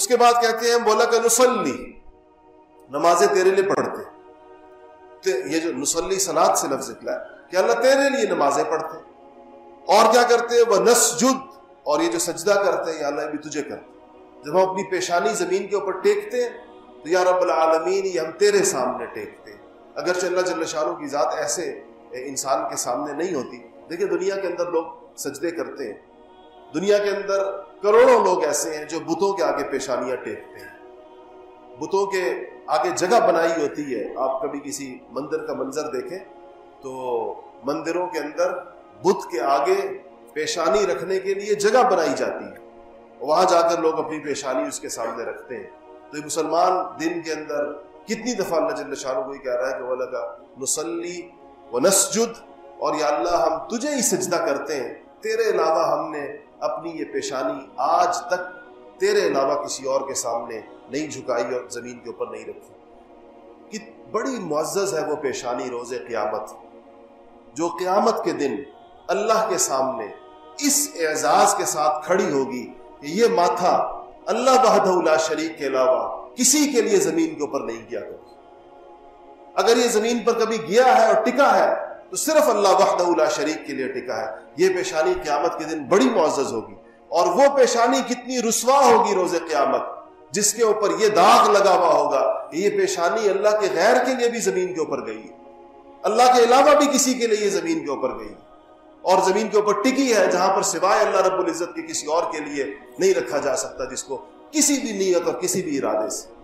اس کے بعد کہتے ہیں، بولا کہ نسلی نمازیں تیرے لیے پڑھتے۔ یہ جو نسلی سنات سے لفظ نکلا ہے، کہ اللہ تیرے لیے نمازیں پڑھتے۔ اور کیا کرتے وہ نسجد اور یہ جو سجدہ کرتے ہیں، یا اللہ بھی تجھے کرتے۔ جب ہم اپنی پیشانی زمین کے اوپر ٹیکتے ہیں، تو یا رب العالمین، یہ ہم تیرے سامنے ٹیکتے۔ ہیں اگر اللہ جل شاہ کی ذات ایسے انسان کے سامنے نہیں ہوتی، دیکھیں دنیا کے اندر لوگ سجدے کرتے ہیں۔ دنیا کے اندر کروڑوں لوگ ایسے ہیں جو بتوں کے آگے پیشانیاں ٹیکتے ہیں۔ بتوں کے آگے جگہ بنائی ہوتی ہے۔ آپ کبھی کسی مندر کا منظر دیکھیں تو مندروں کے اندر بت کے آگے پیشانی رکھنے کے لیے جگہ بنائی جاتی ہے۔ وہاں جا کر لوگ اپنی پیشانی اس کے سامنے رکھتے ہیں۔ تو یہ مسلمان دن کے اندر کتنی دفعہ اللہ جل شاہ کو کہہ رہا ہے کہ وہ لگا نسلی و نسجد اور یا اللہ ہم تجھے ہی سجدہ کرتے ہیں۔ تیرے علاوہ ہم نے اپنی یہ پیشانی آج تک تیرے علاوہ کسی اور کے سامنے نہیں جھکائی اور زمین کے اوپر نہیں رکھی۔ کہ بڑی معزز ہے وہ پیشانی روز قیامت۔ جو قیامت کے دن اللہ کے سامنے اس اعزاز کے ساتھ کھڑی ہوگی کہ یہ ماتھا اللہ بہدہ اللہ شریک کے علاوہ کسی کے لیے زمین کے اوپر نہیں کیا کرتی اگر یہ زمین پر کبھی گیا ہے اور ٹکا ہے تو صرف اللہ وحدہ اللہ شریک کے لیے ٹکا ہے۔ یہ پیشانی قیامت کے دن بڑی معزز ہوگی اور وہ پیشانی کتنی رسوا ہوگی روز قیامت، جس کے اوپر یہ داغ لگا ہوا ہوگا کہ یہ پیشانی اللہ کے غیر کے لیے بھی زمین کے اوپر گئی۔ اللہ کے علاوہ بھی کسی کے لیے یہ زمین کے اوپر گئی۔ اور زمین کے اوپر ٹکی ہے، جہاں پر سوائے اللہ رب العزت کے کسی اور کے لیے نہیں رکھا جا سکتا، جس کو کسی بھی نیت اور کسی بھی ارادے سے۔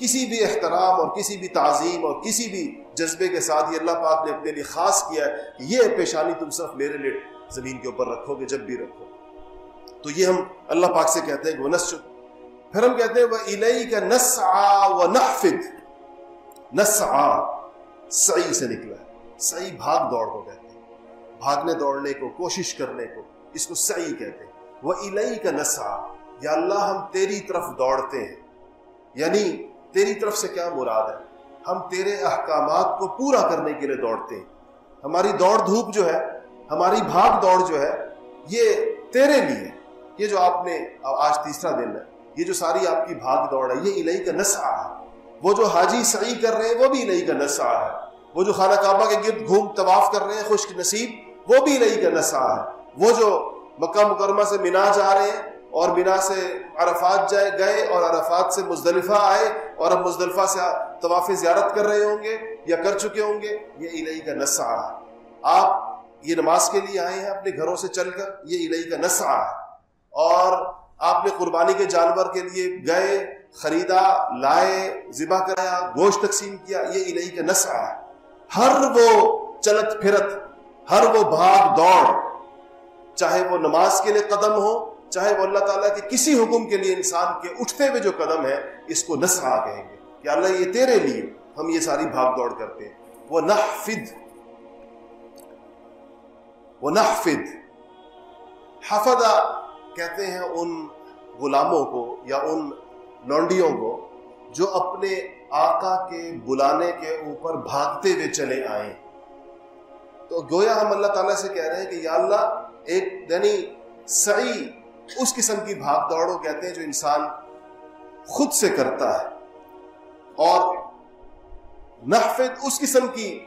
کسی بھی احترام اور کسی بھی تعظیم اور کسی بھی جذبے کے ساتھ یہ اللہ پاک نے اپنے لیے خاص کیا ہے کہ یہ پیشانی تم صرف میرے لیے زمین کے اوپر رکھو گے، جب بھی رکھو۔ تو یہ ہم اللہ پاک سے کہتے ہیں کہ وہ نس پھر ہم کہتے ہیں وہ الہی کا نس آ و نحفد نس آ صحیح سے نکلا ہے۔ صحیح بھاگ دوڑ کو کہتے ہیں۔ بھاگنے دوڑنے کو، کوشش کرنے کو، اس کو صحیح کہتے ہیں۔ وہ الہی کا نسا یا اللہ ہم تیری طرف دوڑتے ہیں۔ یعنی تیری طرف سے کیا مراد ہے؟ ہم تیرے احکامات کو پورا کرنے کے لیے دوڑتے ہیں۔ ہماری دوڑ دھوپ جو ہے، ہماری بھاگ دوڑ جو ہے، یہ تیرے لیے یہ جو آپ نے آج تیسرا دن ہے، یہ جو ساری آپ کی بھاگ دوڑ ہے، یہ الہی کا نسا ہے۔ وہ جو حاجی سعی کر رہے ہیں، وہ بھی الہی کا نسا ہے۔ وہ جو خانہ کعبہ کے گرد گھوم طواف کر رہے ہیں، خوش نصیب، وہ بھی الہی کا نسا ہے۔ وہ جو مکہ مکرمہ سے مینا جا رہے ہیں اور بنا سے عرفات جائے گئے اور عرفات سے مزدلفہ آئے اور اب مزدلفہ سے طواف زیارت کر رہے ہوں گے یا کر چکے ہوں گے؟ یہ الہی کا نسا ہے۔ آپ یہ نماز کے لیے آئے ہیں اپنے گھروں سے چل کر، یہ الہی کا نسا ہے۔ اور آپ نے قربانی کے جانور کے لیے گئے، خریدا، لائے، ذبح کرایا، گوشت تقسیم کیا، یہ الہی کا نسا ہے۔ ہر وہ چلت پھرت، ہر وہ بھاگ دوڑ، چاہے وہ نماز کے لیے قدم ہو چاہے وہ اللہ تعالیٰ کے کسی حکم کے لیے انسان کے اٹھتے ہوئے جو قدم ہے، اس کو نسا کہیں گے کہ اللہ، یہ تیرے لیے ہم یہ ساری بھاگ دوڑ کرتے ہیں۔ وہ نحفد وہ نحفد حفظہ کہتے ہیں ان غلاموں کو یا ان لونڈیوں کو جو اپنے آقا کے بلانے کے اوپر بھاگتے ہوئے چلے آئے۔ تو گویا ہم اللہ تعالیٰ سے کہہ رہے ہیں کہ یا اللہ، ایک یعنی صحیح اس قسم کی بھاگ دوڑو کہتے ہیں جو انسان خود سے کرتا ہے۔ اور نحفت اس قسم کی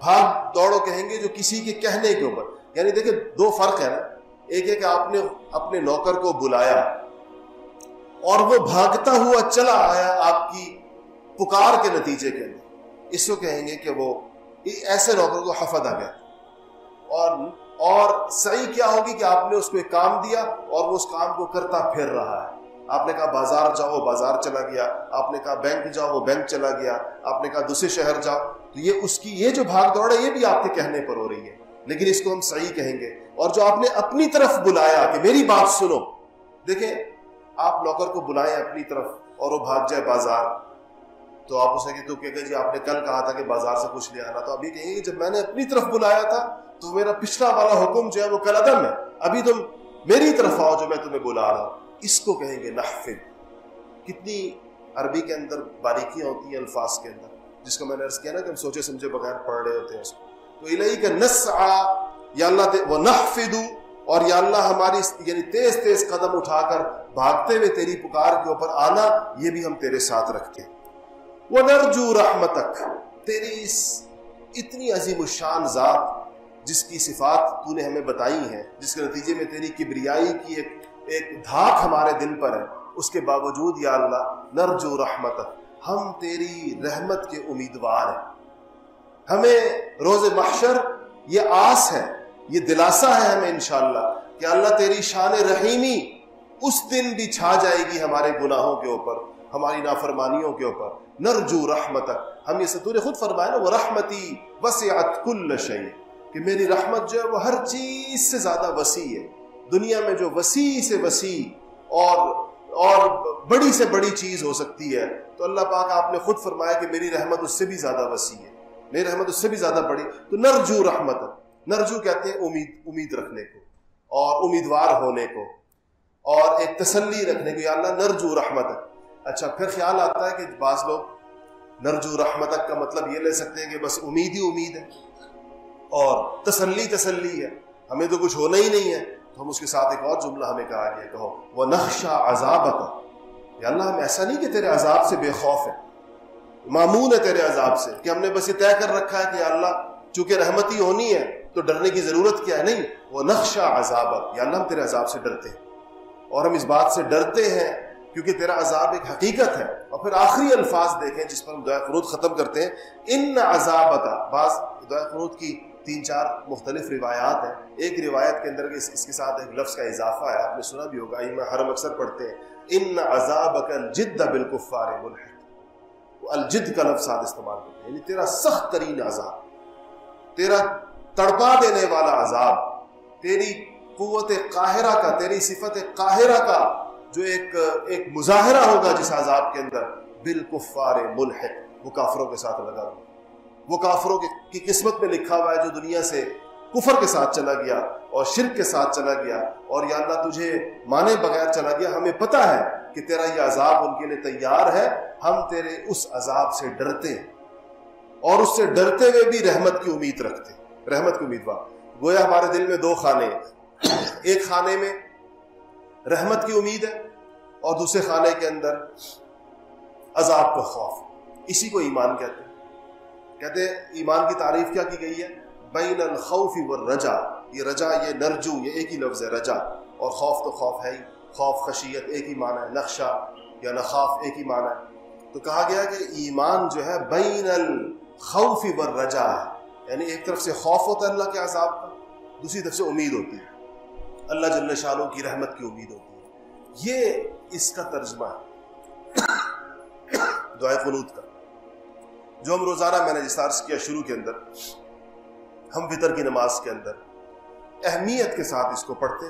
بھاگ دوڑو کہیں گے جو کسی کے کہنے کے اوپر۔ یعنی دیکھیں دو فرق ہے نا۔ ایک ہے کہ آپ نے اپنے نوکر کو بلایا اور وہ بھاگتا ہوا چلا آیا آپ کی پکار کے نتیجے کے اندر۔ اس کو کہیں گے کہ وہ ایسے نوکر کو حفظ آ گیا۔ اور اور صحیح کیا ہوگی کہ آپ نے اس کو ایک کام دیا اور وہ اس کام کو کرتا پھر رہا ہے۔ آپ نے کہا بازار جاؤ، بازار چلا گیا۔ آپ نے کہا بینک جاؤ، وہ بینک چلا گیا۔ آپ نے کہا دوسرے شہر جاؤ۔ تو یہ اس کی، یہ جو بھاگ دوڑ ہے، یہ بھی آپ کے کہنے پر ہو رہی ہے۔ لیکن اس کو ہم صحیح کہیں گے۔ اور جو آپ نے اپنی طرف بلایا کہ میری بات سنو۔ دیکھیں، آپ نوکر کو بلائیں اپنی طرف اور وہ بھاگ جائے بازار۔ تو آپ اسے کہ تو کہ جی آپ نے کل کہا تھا کہ بازار سے کچھ لے آنا۔ تو ابھی کہیں گے، جب میں نے اپنی طرف بلایا تھا، تو میرا پچھلا والا حکم جو ہے وہ کل عدم ہے۔ ابھی تم میری طرف آؤ جو میں تمہیں بلا رہا ہوں۔ اس کو کہیں گے نحفظ۔ کتنی عربی کے اندر باریکیاں ہوتی ہیں، الفاظ کے اندر، جس کو میں نے عرض کیا نا کہ ہم سوچے سمجھے بغیر پڑھ رہے ہوتے ہیں اس کو۔ تو الہی کا نس آ یا اللہ وہ نحفظ اور یا اللہ ہماری یعنی تیز تیز قدم اٹھا کر بھاگتے ہوئے تیری پکار کے اوپر آنا، یہ بھی ہم تیرے ساتھ رکھتے وہ نرجو رحمتک، تیری اس اتنی عظیم الشان ذات جس کی صفات تو نے ہمیں بتائی ہیں، جس کے نتیجے میں تیری کبریائی کی ایک ایک دھاک ہمارے دل پر ہے، اس کے باوجود یا اللہ، نرجو رحمتک، ہم تیری رحمت کے امیدوار ہیں۔ ہمیں روز محشر یہ آس ہے، یہ دلاسا ہے ہمیں انشاءاللہ کہ اللہ تیری شان رحیمی اس دن بھی چھا جائے گی ہمارے گناہوں کے اوپر، ہماری نافرمانیوں کے اوپر۔ نرجو رحمت ہم یہ ستور خود فرمائے نا وہ رحمتی وسعت کل شعی کہ میری رحمت جو ہے وہ ہر چیز سے زیادہ وسیع ہے۔ دنیا میں جو وسیع سے وسیع اور اور بڑی سے بڑی چیز ہو سکتی ہے، تو اللہ پاک آپ نے خود فرمایا کہ میری رحمت اس سے بھی زیادہ وسیع ہے۔ میری رحمت اس سے بھی زیادہ بڑی۔ تو نرجو رحمت نرجو کہتے ہیں امید امید رکھنے کو اور امیدوار ہونے کو۔ اور ایک تسلی رکھنے کو یا اللہ نرجو رحمت اچھا پھر خیال آتا ہے کہ بعض لوگ نرجو رحمت کا مطلب یہ لے سکتے ہیں کہ بس امید ہی امید ہے۔ اور تسلی تسلی ہے۔ ہمیں تو کچھ ہونا ہی نہیں ہے۔ تو ہم اس کے ساتھ ایک اور جملہ ہمیں کہا گیا کہو وہ نقشہ عذاب یا اللہ، ہم ایسا نہیں کہ تیرے عذاب سے بے خوف ہے معمون ہے تیرے عذاب سے۔ کہ ہم نے بس یہ طے کر رکھا ہے کہ اللہ، چونکہ رحمتی ہونی ہے، تو ڈرنے کی ضرورت کیا ہے؟ نہیں۔ وہ نقشہ عذاب یا اللہ، ہم تیرے عذاب سے ڈرتے ہیں۔ اور ہم اس بات سے ڈرتے ہیں کیونکہ تیرا عذاب ایک حقیقت ہے اور پھر آخری الفاظ دیکھیں جس پر ہم دعا قنوت ختم کرتے ہیں۔ ان عذاب کا بعض دعا قنوت کی تین چار مختلف روایات ہیں۔ ایک روایت کے اندر اس اس کے ساتھ ایک لفظ کا اضافہ ہے، آپ نے سنا بھی ہوگا میں ہر اکثر پڑھتے ہیں۔ ان عذاب کا جد بالکفار ملحق۔ الجد کا لفظ ساتھ استعمال کرتے ہیں۔ یعنی تیرا سخت ترین عذاب، تیرا تڑپا دینے والا عذاب، تیری قوت قاہرہ کا، تیری صفت قاہرہ کا جو ایک ایک مظاہرہ ہوگا جس عذاب کے اندر، بالکفار ملحق، وہ کافروں کے ساتھ لگا ہوا۔ وہ کافروں کی قسمت میں لکھا ہوا ہے جو دنیا سے کفر کے ساتھ چلا گیا اور شرک کے ساتھ چلا گیا اور یا اللہ تجھے مانے بغیر چلا گیا۔ ہمیں پتا ہے کہ تیرا یہ عذاب ان کے لیے تیار ہے۔ ہم تیرے اس عذاب سے ڈرتے ہیں اور اس سے ڈرتے ہوئے بھی رحمت کی امید رکھتے رحمت کی امیدوار گویا ہمارے دل میں دو خانے ایک خانے میں رحمت کی امید ہے اور دوسرے خانے کے اندر عذاب کا خوف. اسی کو ایمان کہتے ہیں. کہتے ہیں ایمان کی تعریف کیا کی گئی ہے؟ بین الخوف والرجا. یہ رجا، یہ نرجو، یہ ایک ہی لفظ ہے، رجا. اور خوف تو خوف ہے ہی. خوف، خشیت ایک ہی معنی ہے، نقشہ یا نخاف ایک ہی معنی ہے. تو کہا گیا کہ ایمان جو ہے بین الخوف والرجا ہے. یعنی ایک طرف سے خوف ہوتا ہے اللہ کے عذاب کا، دوسری طرف سے امید ہوتی ہے. اللہ جل شاہ کی رحمت کی امید ہوتی ہے۔ یہ اس کا ترجمہ ہے۔ دعائے قنوت کا۔ جو ہم روزانہ میں نے جس کیا شروع کے اندر، ہم فطر کی نماز کے اندر اہمیت کے ساتھ اس کو پڑھتے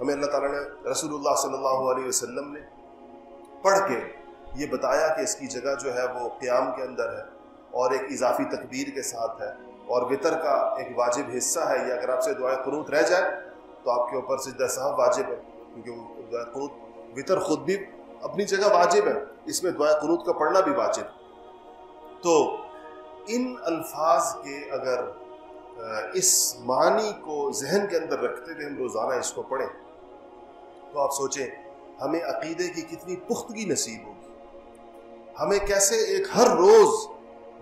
ہمیں اللہ تعالیٰ نے رسول اللہ صلی اللہ علیہ وسلم نے پڑھ کے یہ بتایا کہ اس کی جگہ جو ہے وہ قیام کے اندر ہے اور ایک اضافی تکبیر کے ساتھ ہے اور وطر کا ایک واجب حصہ ہے۔ یہ اگر آپ سے دعائیں قنوت رہ جائے تو آپ کے اوپر سجدہ صاحب واجب ہے، کیونکہ دعائیں قنوت وطر خود بھی اپنی جگہ واجب ہے، اس میں دعائیں قنوت کا پڑھنا بھی واجب تو ان الفاظ کے اگر اس معنی کو ذہن کے اندر رکھتے ہوئے ہم روزانہ اس کو پڑھیں، تو آپ سوچیں، ہمیں عقیدے کی کتنی پختگی نصیب ہوگی۔ ہمیں کیسے ایک ہر روز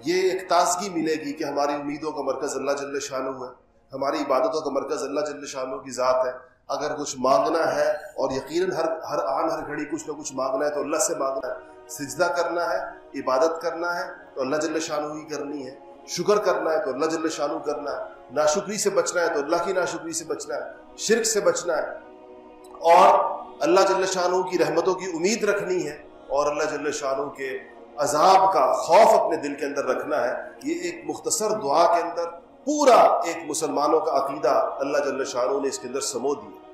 یہ ایک تازگی ملے گی کہ ہماری امیدوں کا مرکز اللہ جل شاہ ہے۔ ہماری عبادتوں کا مرکز اللہ جل شاہ کی ذات ہے۔ اگر کچھ مانگنا ہے اور یقیناً ہر ہر آن، ہر گھڑی کچھ نہ کچھ مانگنا ہے تو اللہ سے مانگنا ہے۔ سجدہ کرنا ہے، عبادت کرنا ہے تو اللہ جل شاہ ہی کرنی ہے۔ شکر کرنا ہے تو اللہ جل شاہ کرنا ہے۔ ناشکری سے بچنا ہے تو اللہ کی ناشکری سے بچنا ہے۔ شرک سے بچنا ہے۔ اور اللہ جل شاہ کی رحمتوں کی امید رکھنی ہے اور اللہ جل شاہ کے عذاب کا خوف اپنے دل کے اندر رکھنا ہے۔ یہ ایک مختصر دعا کے اندر پورا ایک مسلمانوں کا عقیدہ اللہ جل شاہ نے اس کے اندر سمو دیا۔